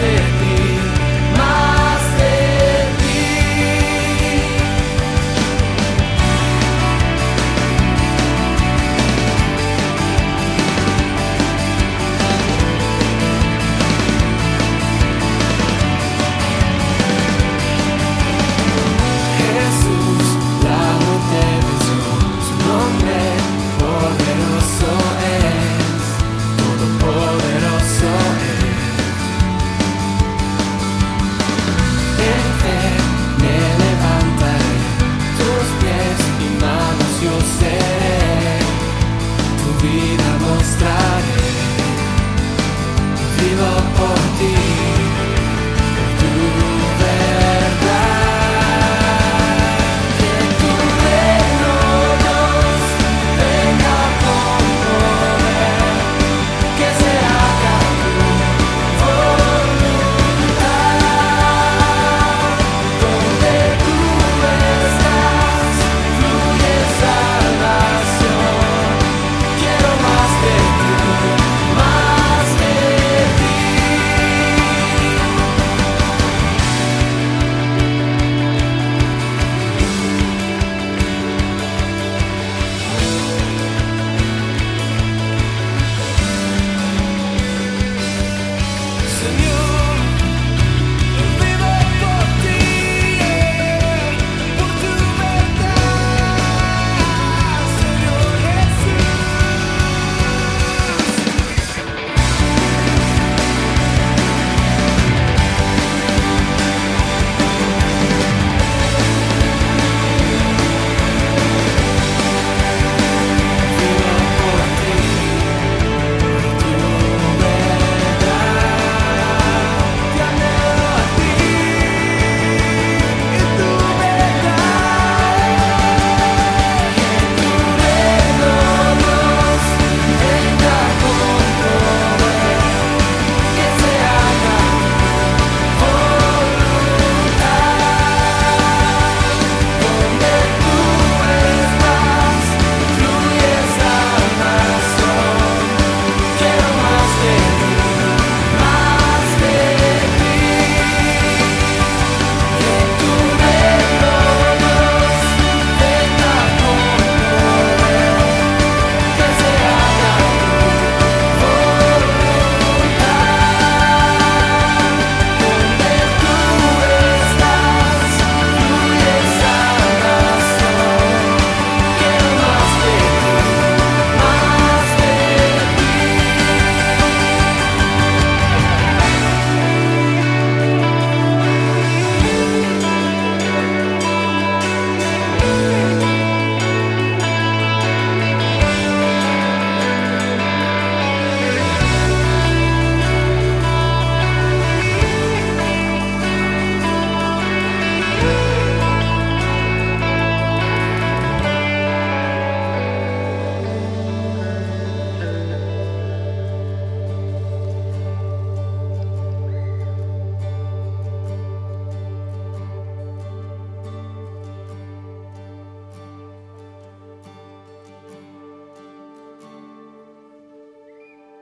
stay